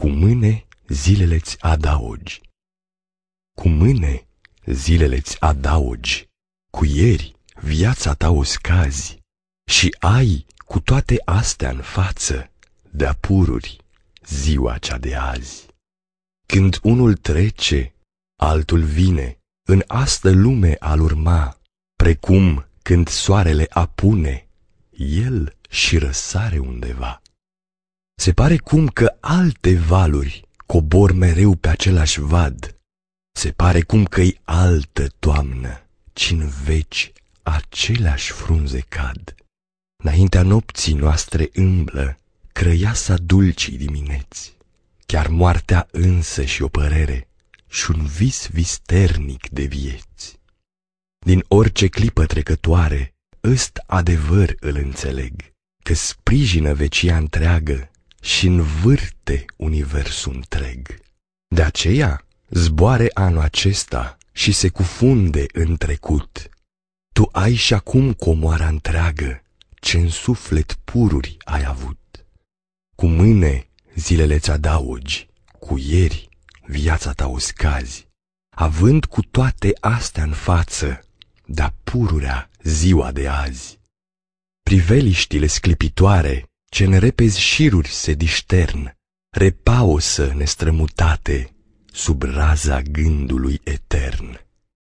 cu mâne zilele-ți adaugi. Cu mâne zilele-ți adaugi, cu ieri viața ta o scazi și ai cu toate astea în față de-a pururi ziua cea de azi. Când unul trece, altul vine, în astă lume al urma, precum când soarele apune, el și răsare undeva. Se pare cum că alte valuri cobor mereu pe același vad. Se pare cum că-i altă toamnă, ci în veci aceleași frunze cad. Înaintea nopții noastre îmblă crăiasa dulcii dimineți, chiar moartea însă și o părere și un vis visternic de vieți. Din orice clipă trecătoare, ăst adevăr îl înțeleg, că sprijină vecia întreagă și învârte universul întreg. De aceea zboare anul acesta și se cufunde în trecut. Tu ai și acum comoara întreagă, ce în suflet pururi ai avut. Cu mâine zilele-ți adaugi, cu ieri viața ta o scazi, având cu toate astea în față, da pururea ziua de azi. Priveliștile sclipitoare, ce în repezi șiruri se diștern, repausă nestrămutate sub raza gândului etern.